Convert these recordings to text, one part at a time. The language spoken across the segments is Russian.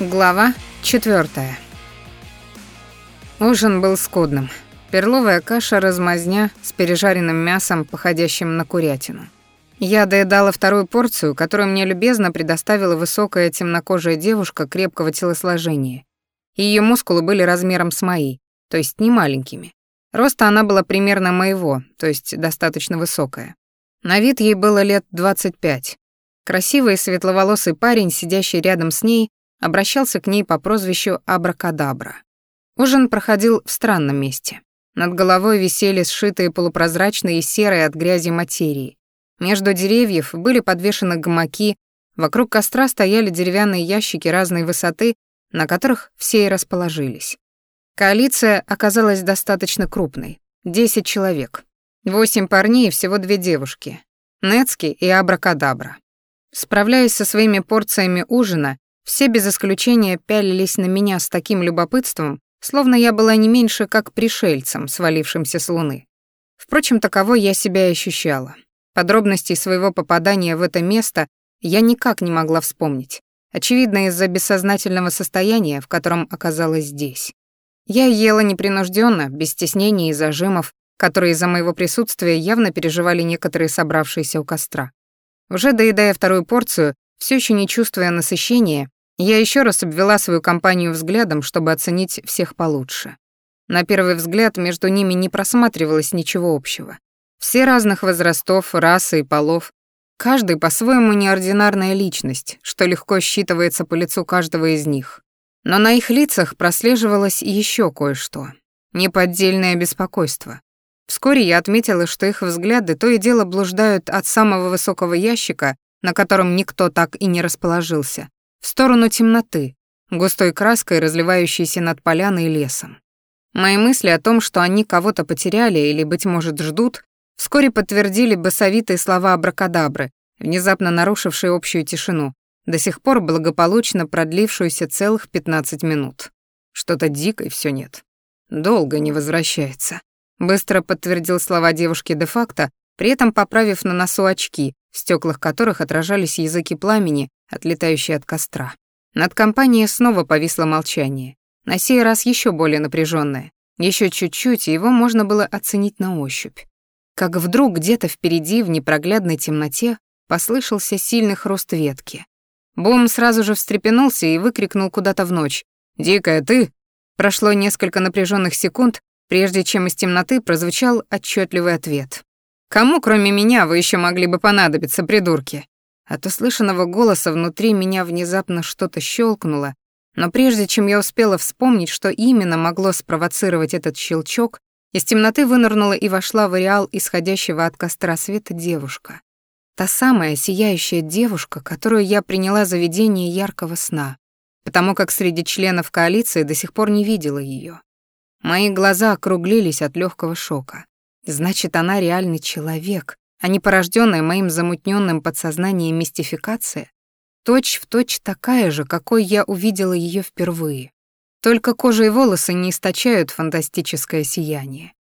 Глава четвертая. Ужин был скудным. Перловая каша-размазня с пережаренным мясом, походящим на курятину. Я доедала вторую порцию, которую мне любезно предоставила высокая темнокожая девушка крепкого телосложения. Ее мускулы были размером с мои, то есть не маленькими. Роста она была примерно моего, то есть достаточно высокая. На вид ей было лет 25. Красивый светловолосый парень, сидящий рядом с ней, обращался к ней по прозвищу Абракадабра. Ужин проходил в странном месте. Над головой висели сшитые полупрозрачные и серые от грязи материи. Между деревьев были подвешены гамаки, вокруг костра стояли деревянные ящики разной высоты, на которых все и расположились. Коалиция оказалась достаточно крупной. Десять человек. Восемь парней и всего две девушки. Нецки и Абракадабра. Справляясь со своими порциями ужина, все без исключения пялились на меня с таким любопытством, словно я была не меньше как пришельцем, свалившимся с Луны. Впрочем, таково я себя ощущала. Подробностей своего попадания в это место я никак не могла вспомнить. Очевидно, из-за бессознательного состояния, в котором оказалась здесь. Я ела непринужденно, без стеснений и зажимов, которые из-за моего присутствия явно переживали некоторые собравшиеся у костра. Уже доедая вторую порцию, все еще не чувствуя насыщения, я еще раз обвела свою компанию взглядом, чтобы оценить всех получше. На первый взгляд между ними не просматривалось ничего общего. Все разных возрастов, расы и полов. Каждый по-своему неординарная личность, что легко считывается по лицу каждого из них. Но на их лицах прослеживалось еще кое-что. Неподдельное беспокойство. Вскоре я отметила, что их взгляды то и дело блуждают от самого высокого ящика, на котором никто так и не расположился, в сторону темноты, густой краской, разливающейся над поляной и лесом. Мои мысли о том, что они кого-то потеряли или, быть может, ждут, вскоре подтвердили басовитые слова абракадабры, внезапно нарушившие общую тишину, до сих пор благополучно продлившуюся целых 15 минут. Что-то дикой все нет. Долго не возвращается. Быстро подтвердил слова девушки де-факто, при этом поправив на носу очки, в стеклах которых отражались языки пламени, отлетающие от костра. Над компанией снова повисло молчание. На сей раз еще более напряженное. Еще чуть-чуть, и его можно было оценить на ощупь. Как вдруг где-то впереди, в непроглядной темноте, послышался сильный хруст ветки. Бум сразу же встрепенулся и выкрикнул куда-то в ночь. «Дикая ты!» Прошло несколько напряженных секунд, прежде чем из темноты прозвучал отчетливый ответ. «Кому, кроме меня, вы еще могли бы понадобиться, придурки?» От услышанного голоса внутри меня внезапно что-то щелкнуло, но прежде чем я успела вспомнить, что именно могло спровоцировать этот щелчок, из темноты вынырнула и вошла в ареал исходящего от костра света девушка. Та самая сияющая девушка, которую я приняла за видение яркого сна, потому как среди членов коалиции до сих пор не видела ее. Мои глаза округлились от легкого шока. Значит, она реальный человек, а не порожденная моим замутненным подсознанием мистификация, точь в точь такая же, какой я увидела ее впервые. Только кожа и волосы не источают фантастическое сияние.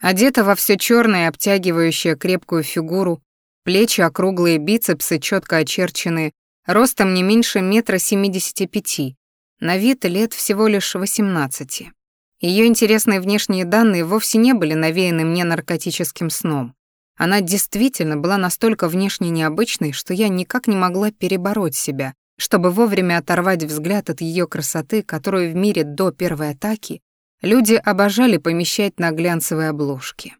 Одета во все черное, обтягивающее крепкую фигуру, плечи округлые, бицепсы четко очерчены, ростом не меньше метра семидесяти пяти, на вид лет всего лишь восемнадцати. Ее интересные внешние данные вовсе не были навеяны мне наркотическим сном. Она действительно была настолько внешне необычной, что я никак не могла перебороть себя, чтобы вовремя оторвать взгляд от ее красоты, которую в мире до первой атаки люди обожали помещать на глянцевые обложки.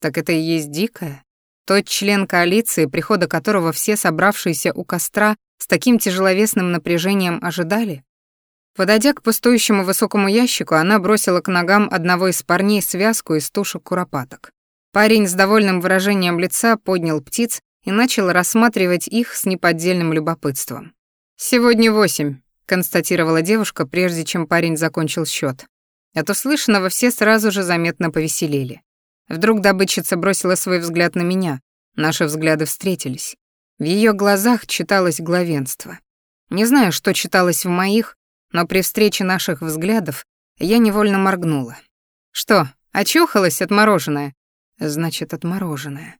Так это и есть дикая? Тот член коалиции, прихода которого все собравшиеся у костра с таким тяжеловесным напряжением ожидали? Подойдя к пустующему высокому ящику, она бросила к ногам одного из парней связку из тушек куропаток. Парень с довольным выражением лица поднял птиц и начал рассматривать их с неподдельным любопытством. «Сегодня восемь», — констатировала девушка, прежде чем парень закончил счет. От услышанного все сразу же заметно повеселели. Вдруг добытчица бросила свой взгляд на меня. Наши взгляды встретились. В ее глазах читалось главенство. Не знаю, что читалось в моих, но при встрече наших взглядов я невольно моргнула. «Что, очухалась отмороженная?» значит, отмороженное.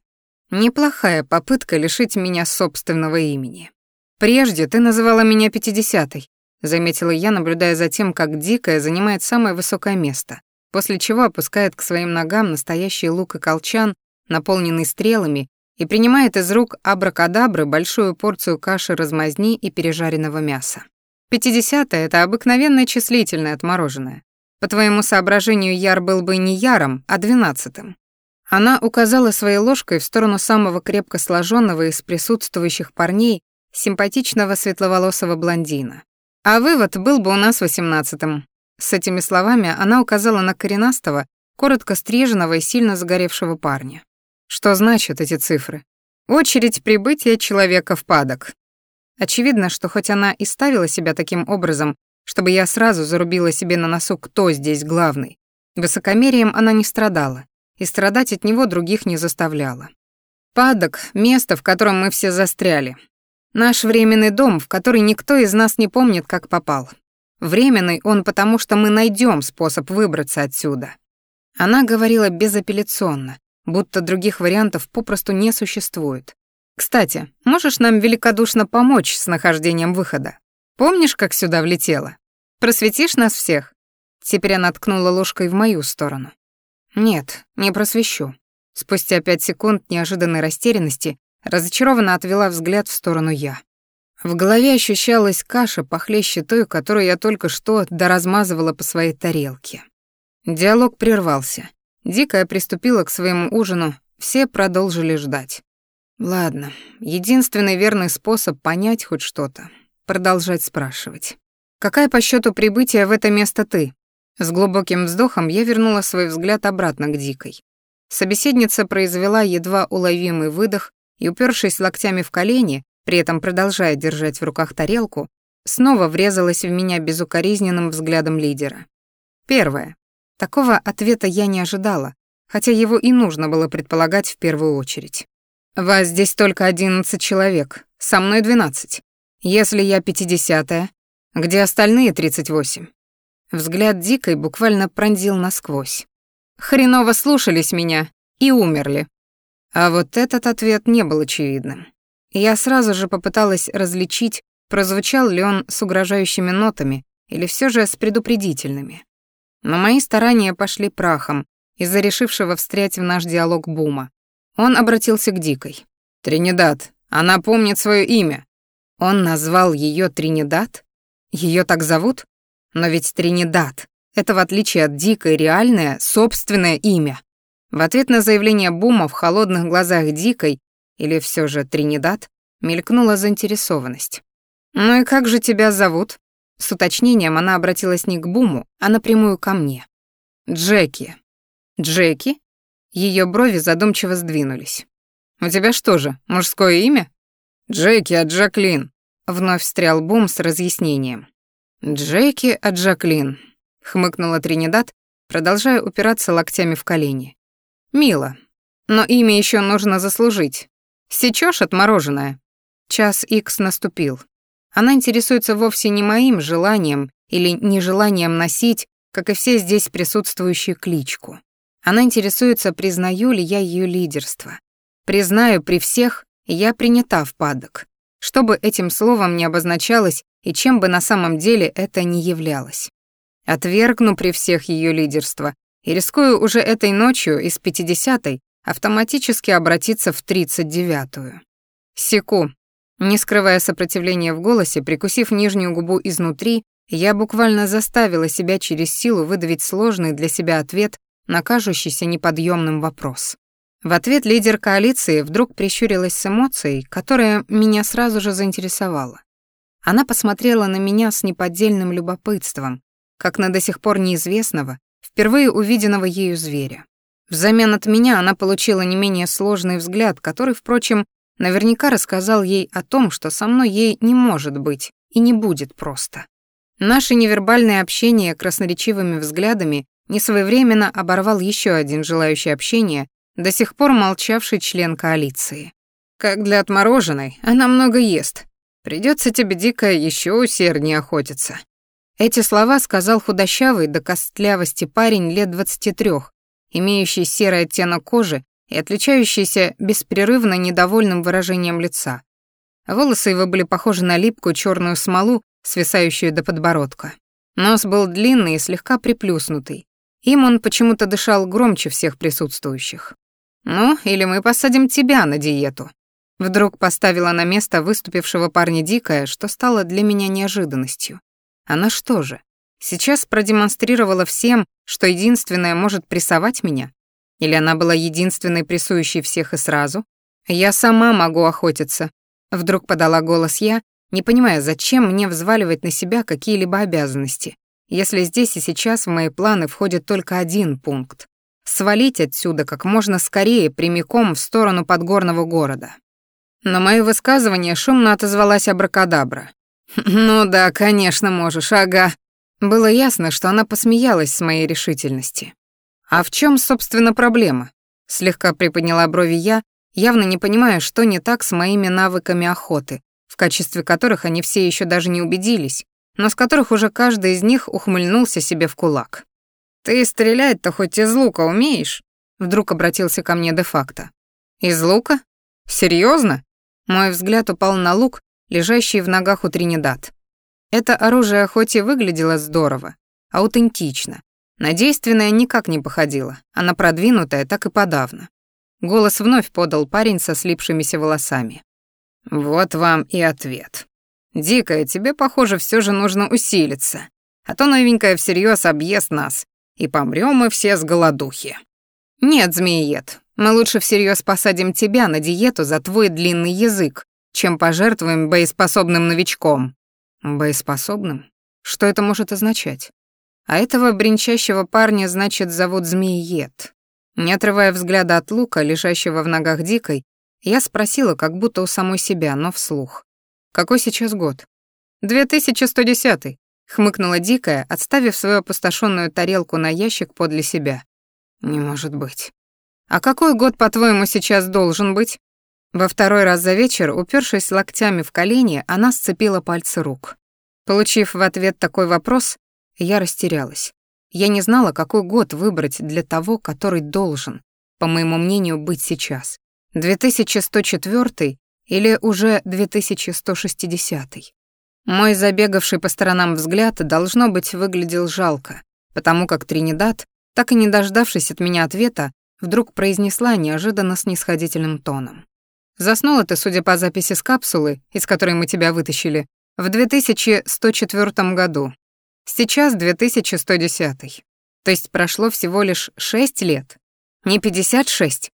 Неплохая попытка лишить меня собственного имени. Прежде ты называла меня пятидесятой. заметила я, наблюдая за тем, как дикая занимает самое высокое место, после чего опускает к своим ногам настоящий лук и колчан, наполненный стрелами, и принимает из рук абракадабры большую порцию каши размазни и пережаренного мяса. Пятидесятое — это обыкновенное числительное отмороженное. По твоему соображению, Яр был бы не Яром, а двенадцатым. Она указала своей ложкой в сторону самого крепко сложенного из присутствующих парней, симпатичного светловолосого блондина. А вывод был бы у нас восемнадцатым. С этими словами она указала на коренастого, коротко стриженного и сильно загоревшего парня. Что значат эти цифры? Очередь прибытия человека в падок. Очевидно, что хоть она и ставила себя таким образом, чтобы я сразу зарубила себе на носу, кто здесь главный, высокомерием она не страдала, и страдать от него других не заставляла. Падок — место, в котором мы все застряли. Наш временный дом, в который никто из нас не помнит, как попал. Временный он потому, что мы найдем способ выбраться отсюда. Она говорила безапелляционно, будто других вариантов попросту не существует. Кстати, можешь нам великодушно помочь с нахождением выхода? Помнишь, как сюда влетела? Просветишь нас всех?» Теперь она ткнула ложкой в мою сторону. «Нет, не просвещу». Спустя пять секунд неожиданной растерянности разочарованно отвела взгляд в сторону я. В голове ощущалась каша похлеще той, которую я только что доразмазывала по своей тарелке. Диалог прервался. Дикая приступила к своему ужину, все продолжили ждать. Ладно, единственный верный способ понять хоть что-то — продолжать спрашивать. «Какая по счету прибытия в это место ты?» С глубоким вздохом я вернула свой взгляд обратно к Дикой. Собеседница произвела едва уловимый выдох и, упершись локтями в колени, при этом продолжая держать в руках тарелку, снова врезалась в меня безукоризненным взглядом лидера. Первое. Такого ответа я не ожидала, хотя его и нужно было предполагать в первую очередь. «Вас здесь только одиннадцать человек, со мной двенадцать. Если я пятидесятая, где остальные тридцать восемь?» Взгляд Дикой буквально пронзил насквозь. «Хреново слушались меня и умерли». А вот этот ответ не был очевидным. Я сразу же попыталась различить, прозвучал ли он с угрожающими нотами или все же с предупредительными. Но мои старания пошли прахом из-за решившего встрять в наш диалог Бума. Он обратился к Дикой. «Тринидад, она помнит свое имя». Он назвал ее Тринидад? Ее так зовут? Но ведь Тринидад — это, в отличие от Дикой, реальное, собственное имя. В ответ на заявление Бума в холодных глазах Дикой, или все же Тринидад, мелькнула заинтересованность. «Ну и как же тебя зовут?» С уточнением она обратилась не к Буму, а напрямую ко мне. «Джеки». «Джеки?» Ее брови задумчиво сдвинулись. «У тебя что же, мужское имя?» «Джеки от Джаклин», — вновь встрял Бум с разъяснением. «Джеки от Джаклин», — хмыкнула Тринидад, продолжая упираться локтями в колени. «Мило, но имя еще нужно заслужить. Сечешь отмороженное?» Час икс наступил. Она интересуется вовсе не моим желанием или нежеланием носить, как и все здесь присутствующие, кличку. Она интересуется, признаю ли я ее лидерство. Признаю при всех, я принята в падок. Что бы этим словом не обозначалось и чем бы на самом деле это ни являлось. Отвергну при всех ее лидерство и рискую уже этой ночью из 50-й автоматически обратиться в 39-ю. Секу, не скрывая сопротивления в голосе, прикусив нижнюю губу изнутри, я буквально заставила себя через силу выдавить сложный для себя ответ на кажущийся неподъемным вопрос. В ответ лидер коалиции вдруг прищурилась с эмоцией, которая меня сразу же заинтересовала. Она посмотрела на меня с неподдельным любопытством, как на до сих пор неизвестного, впервые увиденного ею зверя. Взамен от меня она получила не менее сложный взгляд, который, впрочем, Наверняка рассказал ей о том, что со мной ей не может быть и не будет просто. Наше невербальное общение красноречивыми взглядами несвоевременно оборвал еще один желающий общения, до сих пор молчавший член коалиции. «Как для отмороженной, она много ест. Придется тебе, дико, еще усерднее охотиться». Эти слова сказал худощавый до костлявости парень лет двадцати трех, имеющий серый оттенок кожи и отличающийся беспрерывно недовольным выражением лица. Волосы его были похожи на липкую черную смолу свисающую до подбородка. Нос был длинный и слегка приплюснутый. Им он почему-то дышал громче всех присутствующих. «Ну, или мы посадим тебя на диету». Вдруг поставила на место выступившего парня дикая, что стало для меня неожиданностью. Она что же, сейчас продемонстрировала всем, что единственная может прессовать меня? Или она была единственной прессующей всех и сразу? Я сама могу охотиться. Вдруг подала голос я, не понимая, зачем мне взваливать на себя какие-либо обязанности, если здесь и сейчас в мои планы входит только один пункт — свалить отсюда как можно скорее прямиком в сторону подгорного города. На мое высказывание шумно отозвалась абракадабра. «Ну да, конечно можешь, ага». Было ясно, что она посмеялась с моей решительности. «А в чем, собственно, проблема?» Слегка приподняла брови я, явно не понимая, что не так с моими навыками охоты, в качестве которых они все еще даже не убедились, но с которых уже каждый из них ухмыльнулся себе в кулак. «Ты стрелять-то хоть из лука умеешь?» Вдруг обратился ко мне де-факто. «Из лука? Серьезно? Мой взгляд упал на лук, лежащий в ногах у Тринидад. Это оружие хоть и выглядело здорово, аутентично, на действенное никак не походило, а на продвинутое так и подавно. Голос вновь подал парень со слипшимися волосами. Вот вам и ответ. Дикая, тебе, похоже, все же нужно усилиться, а то новенькая всерьез объест нас, и помрем мы все с голодухи. Нет, змеиед, мы лучше всерьез посадим тебя на диету за твой длинный язык, чем пожертвуем боеспособным новичком. Боеспособным? Что это может означать? А этого бренчащего парня, значит, зовут Змеиед. Не отрывая взгляда от лука, лежащего в ногах Дикой, я спросила, как будто у самой себя, но вслух. «Какой сейчас год?» «2110», — хмыкнула Дикая, отставив свою опустошенную тарелку на ящик подле себя. «Не может быть». «А какой год, по-твоему, сейчас должен быть?» Во второй раз за вечер, упершись локтями в колени, она сцепила пальцы рук. Получив в ответ такой вопрос, я растерялась. Я не знала, какой год выбрать для того, который должен, по моему мнению, быть сейчас. 2104 или уже 2160. Мой забегавший по сторонам взгляд, должно быть, выглядел жалко, потому как Тринидад, так и не дождавшись от меня ответа, вдруг произнесла неожиданно снисходительным тоном. «Заснула ты, судя по записи с капсулы, из которой мы тебя вытащили, в 2104 году. Сейчас 2110. То есть прошло всего лишь 6 лет. Не 56,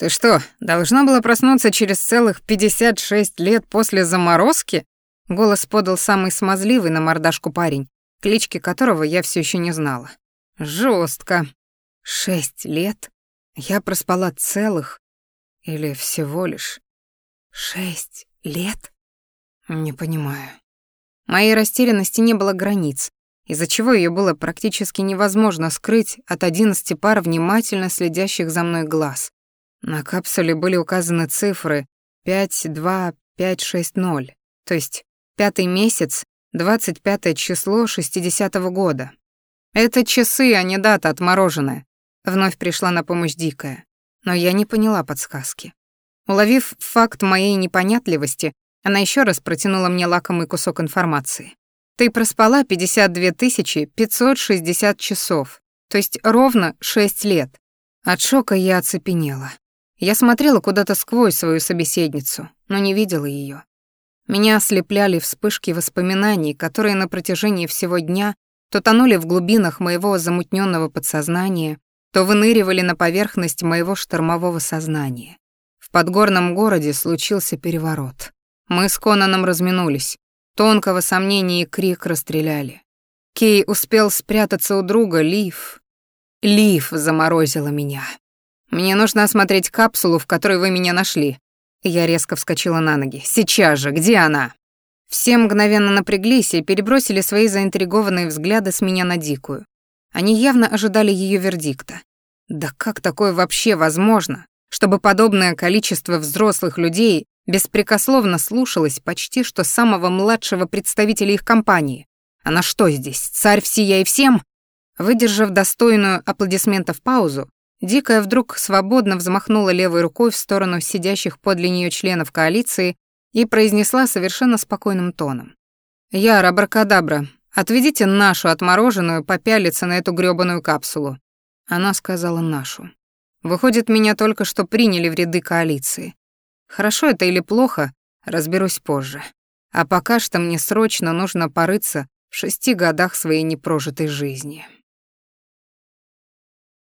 «Ты что, должна была проснуться через целых 56 лет после заморозки?» Голос подал самый смазливый на мордашку парень, клички которого я все еще не знала. Жестко. Шесть лет? Я проспала целых? Или всего лишь? Шесть лет? Не понимаю. Моей растерянности не было границ, из-за чего ее было практически невозможно скрыть от одиннадцати пар внимательно следящих за мной глаз. На капсуле были указаны цифры 52560, то есть пятый месяц, 25 число 60-го года. Это часы, а не дата отмороженная. Вновь пришла на помощь Дикая. Но я не поняла подсказки. Уловив факт моей непонятливости, она еще раз протянула мне лакомый кусок информации. Ты проспала 52 560 часов, то есть ровно 6 лет. От шока я оцепенела. Я смотрела куда-то сквозь свою собеседницу, но не видела ее. Меня ослепляли вспышки воспоминаний, которые на протяжении всего дня то тонули в глубинах моего замутненного подсознания, то выныривали на поверхность моего штормового сознания. В подгорном городе случился переворот. Мы с Конаном разминулись. Тонкого сомнения и крик расстреляли. Кей успел спрятаться у друга, Лив. Лив заморозила меня. Мне нужно осмотреть капсулу, в которой вы меня нашли. Я резко вскочила на ноги. Сейчас же, где она? Все мгновенно напряглись и перебросили свои заинтригованные взгляды с меня на Дикую. Они явно ожидали ее вердикта. Да как такое вообще возможно, чтобы подобное количество взрослых людей беспрекословно слушалось почти что самого младшего представителя их компании? Она что здесь, царь всея и всем? Выдержав достойную аплодисментов паузу, Дикая вдруг свободно взмахнула левой рукой в сторону сидящих подле нее членов коалиции и произнесла совершенно спокойным тоном. Я, рабракадабра, отведите нашу отмороженную попялиться на эту грёбаную капсулу». Она сказала «нашу». Выходит, меня только что приняли в ряды коалиции. Хорошо это или плохо, разберусь позже. А пока что мне срочно нужно порыться в шести годах своей непрожитой жизни.